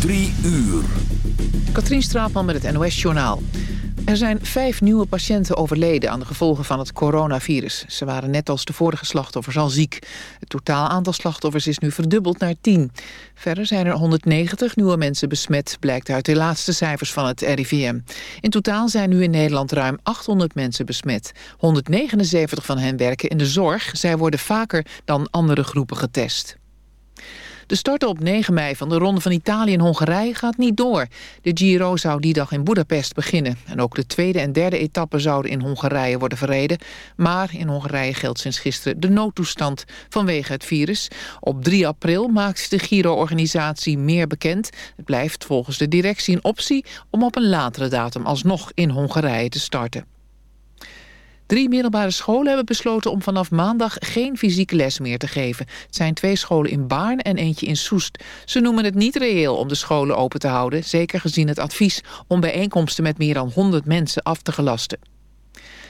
Drie uur. Katrien Straatman met het NOS-journaal. Er zijn vijf nieuwe patiënten overleden aan de gevolgen van het coronavirus. Ze waren net als de vorige slachtoffers al ziek. Het totaal aantal slachtoffers is nu verdubbeld naar 10. Verder zijn er 190 nieuwe mensen besmet, blijkt uit de laatste cijfers van het RIVM. In totaal zijn nu in Nederland ruim 800 mensen besmet. 179 van hen werken in de zorg. Zij worden vaker dan andere groepen getest. De start op 9 mei van de Ronde van Italië en Hongarije gaat niet door. De Giro zou die dag in Budapest beginnen. En ook de tweede en derde etappe zouden in Hongarije worden verreden. Maar in Hongarije geldt sinds gisteren de noodtoestand vanwege het virus. Op 3 april maakt de Giro-organisatie meer bekend. Het blijft volgens de directie een optie om op een latere datum alsnog in Hongarije te starten. Drie middelbare scholen hebben besloten om vanaf maandag geen fysieke les meer te geven. Het zijn twee scholen in Baarn en eentje in Soest. Ze noemen het niet reëel om de scholen open te houden, zeker gezien het advies om bijeenkomsten met meer dan 100 mensen af te gelasten.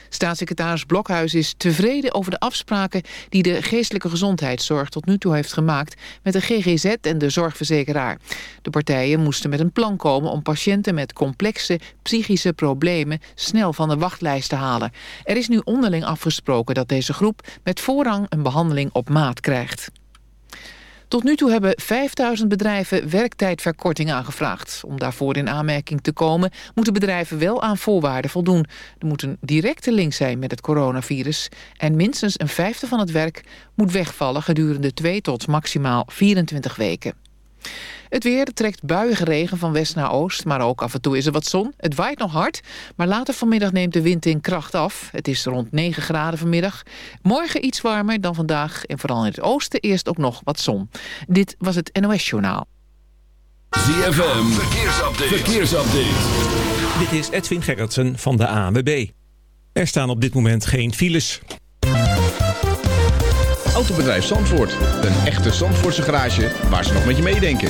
Staatssecretaris Blokhuis is tevreden over de afspraken die de geestelijke gezondheidszorg tot nu toe heeft gemaakt met de GGZ en de zorgverzekeraar. De partijen moesten met een plan komen om patiënten met complexe psychische problemen snel van de wachtlijst te halen. Er is nu onderling afgesproken dat deze groep met voorrang een behandeling op maat krijgt. Tot nu toe hebben 5000 bedrijven werktijdverkorting aangevraagd. Om daarvoor in aanmerking te komen moeten bedrijven wel aan voorwaarden voldoen. Er moet een directe link zijn met het coronavirus. En minstens een vijfde van het werk moet wegvallen gedurende 2 tot maximaal 24 weken. Het weer trekt buiige regen van west naar oost, maar ook af en toe is er wat zon. Het waait nog hard, maar later vanmiddag neemt de wind in kracht af. Het is rond 9 graden vanmiddag. Morgen iets warmer dan vandaag en vooral in het oosten eerst ook nog wat zon. Dit was het NOS Journaal. ZFM, verkeersupdate. verkeersupdate. Dit is Edwin Gerritsen van de ANWB. Er staan op dit moment geen files. Autobedrijf Zandvoort. Een echte Zandvoortse garage waar ze nog met je meedenken.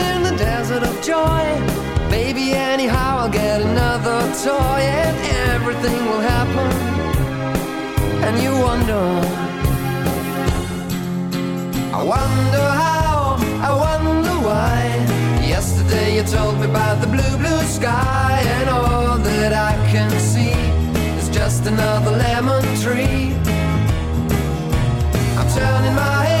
desert of joy. Baby, anyhow, I'll get another toy and everything will happen. And you wonder. I wonder how, I wonder why. Yesterday you told me about the blue, blue sky, and all that I can see is just another lemon tree. I'm turning my head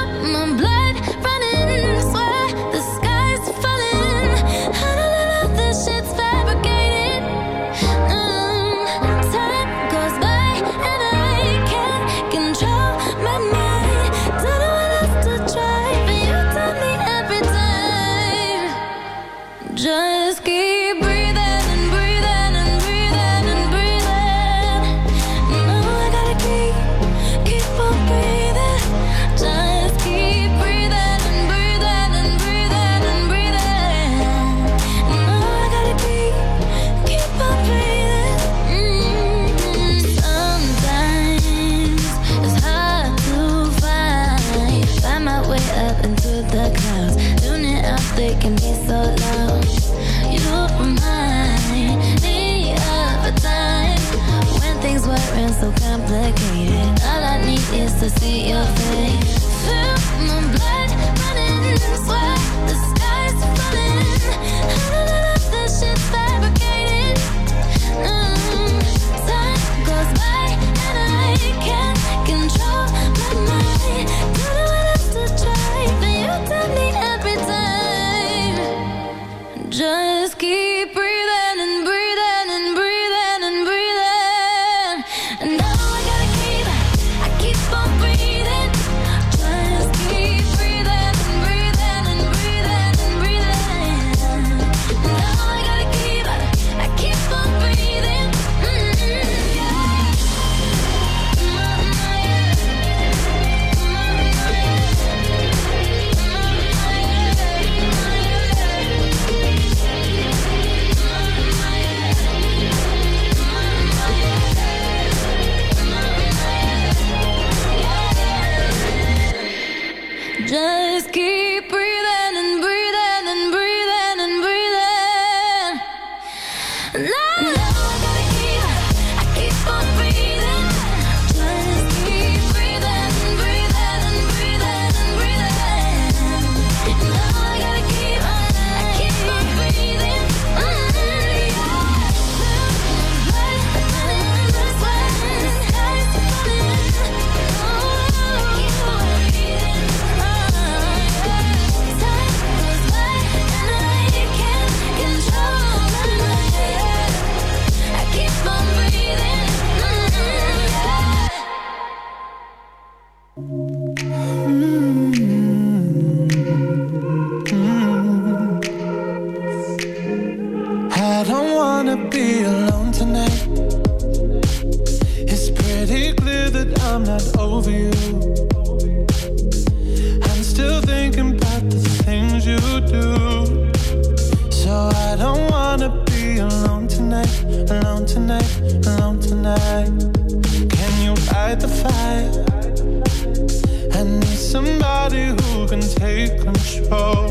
been so complicated. All I need is to see your face. Feel my blood running Sweat, the stars falling. I'm not over you. I'm still thinking about the things you do. So I don't wanna be alone tonight, alone tonight, alone tonight. Can you fight the fire? I need somebody who can take control.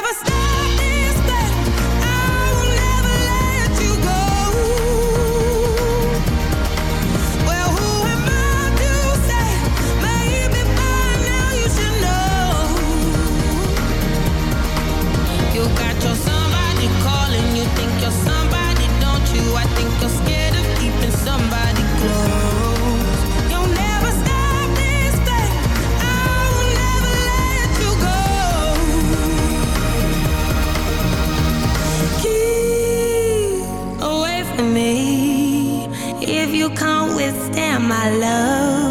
My love,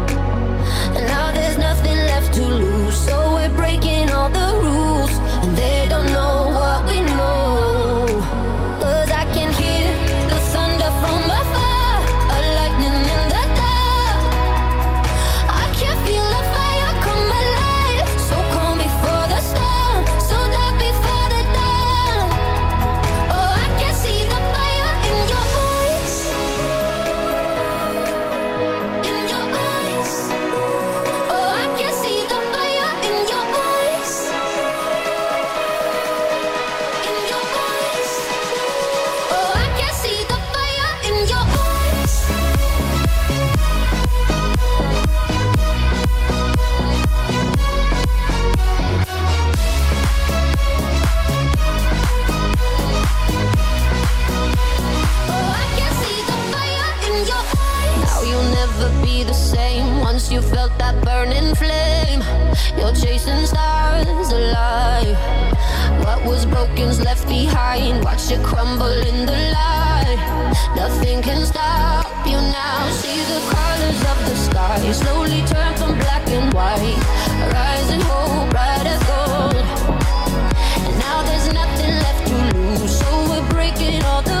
Chasing stars alive. What was broken's left behind. Watch it crumble in the light. Nothing can stop you now. See the colors of the sky slowly turn from black and white. Rising hope, bright as gold. And now there's nothing left to lose. So we're breaking all the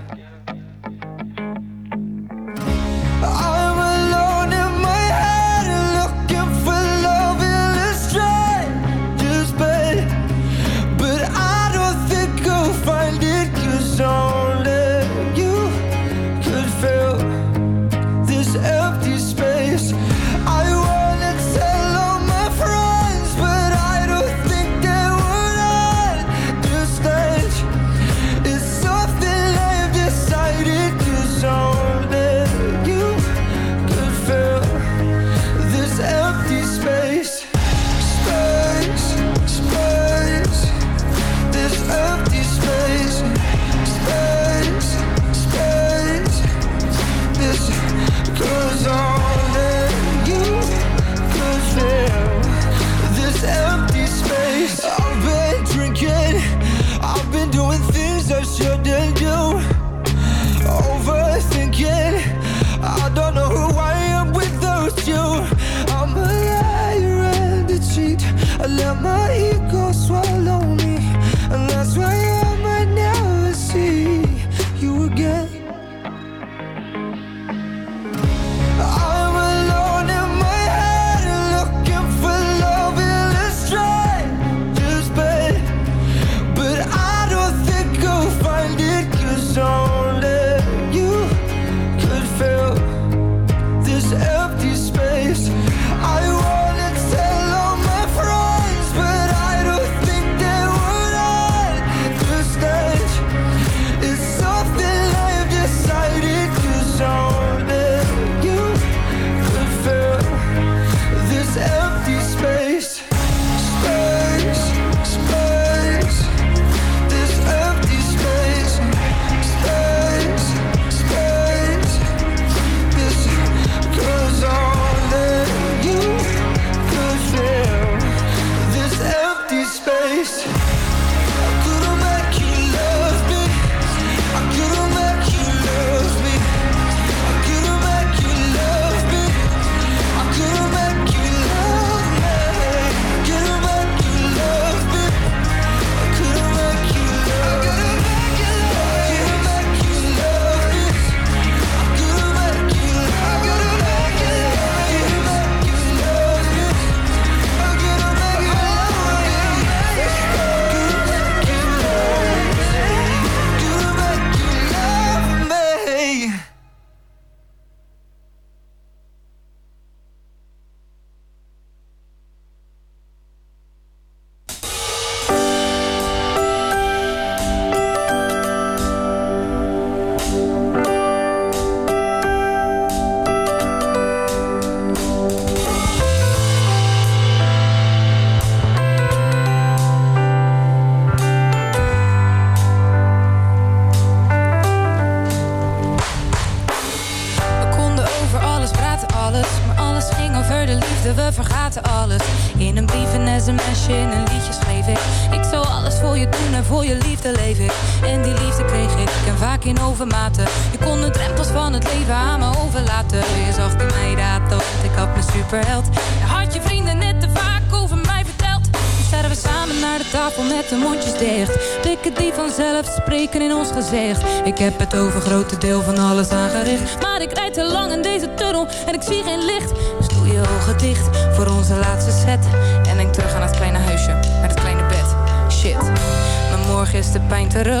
En die liefde kreeg ik en vaak in overmaten. Je kon de drempels van het leven aan me overlaten. Je zag in mij dat, want ik had mijn superheld. Je had je vrienden net te vaak over mij verteld. Nu staan we samen naar de tafel met de mondjes dicht. Blikken die vanzelf spreken in ons gezicht. Ik heb het over grote deel van alles aangericht. Maar ik rijd te lang in deze tunnel en ik zie geen licht. Dus doe je ogen dicht voor onze laatste set. En denk terug aan het kleine huisje met het kleine bed. Shit, maar morgen is de pijn terug.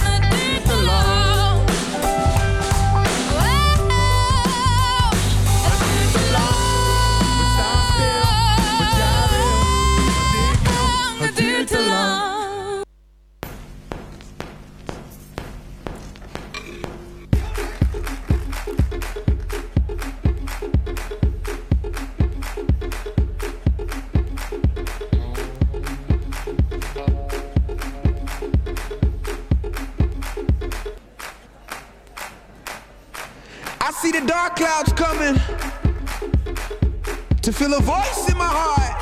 the coming to feel a voice in my heart.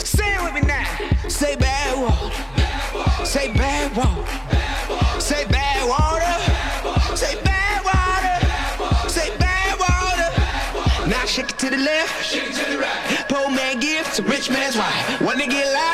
Say it with me now. Say bad water. Say bad water. Say bad water. Say bad water. Say bad water. Now shake it to the left. Shake it to the right. Poor man gives to rich man's wife. They get loud,